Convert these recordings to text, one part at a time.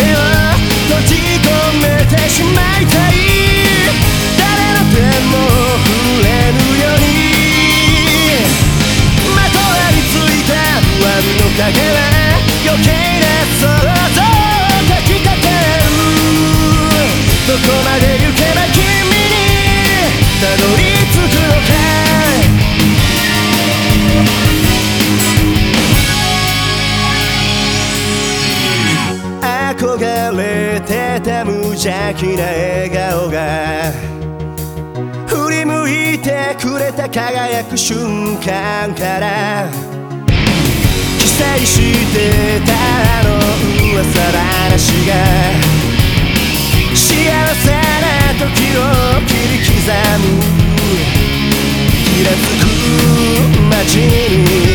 は閉じ込めてしまいたい誰の手も触れぬようにまとわりついた不安の影は余計な想像をかきたてるどこまで行けば君にたどり邪気な笑顔が振り向いてくれた輝く瞬間から記載してたあの噂話が幸せな時を切り刻む気がつく街に。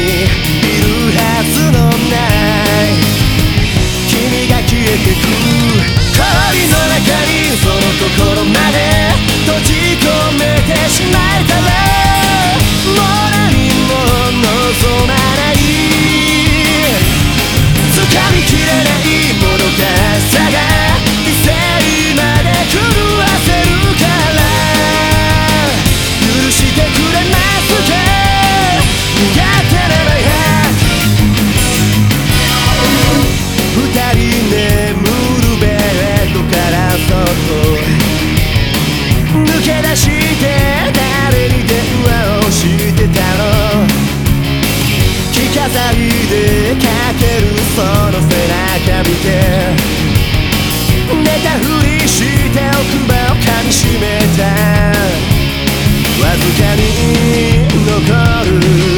寝たふりして奥歯を噛みしめたわずかに残る。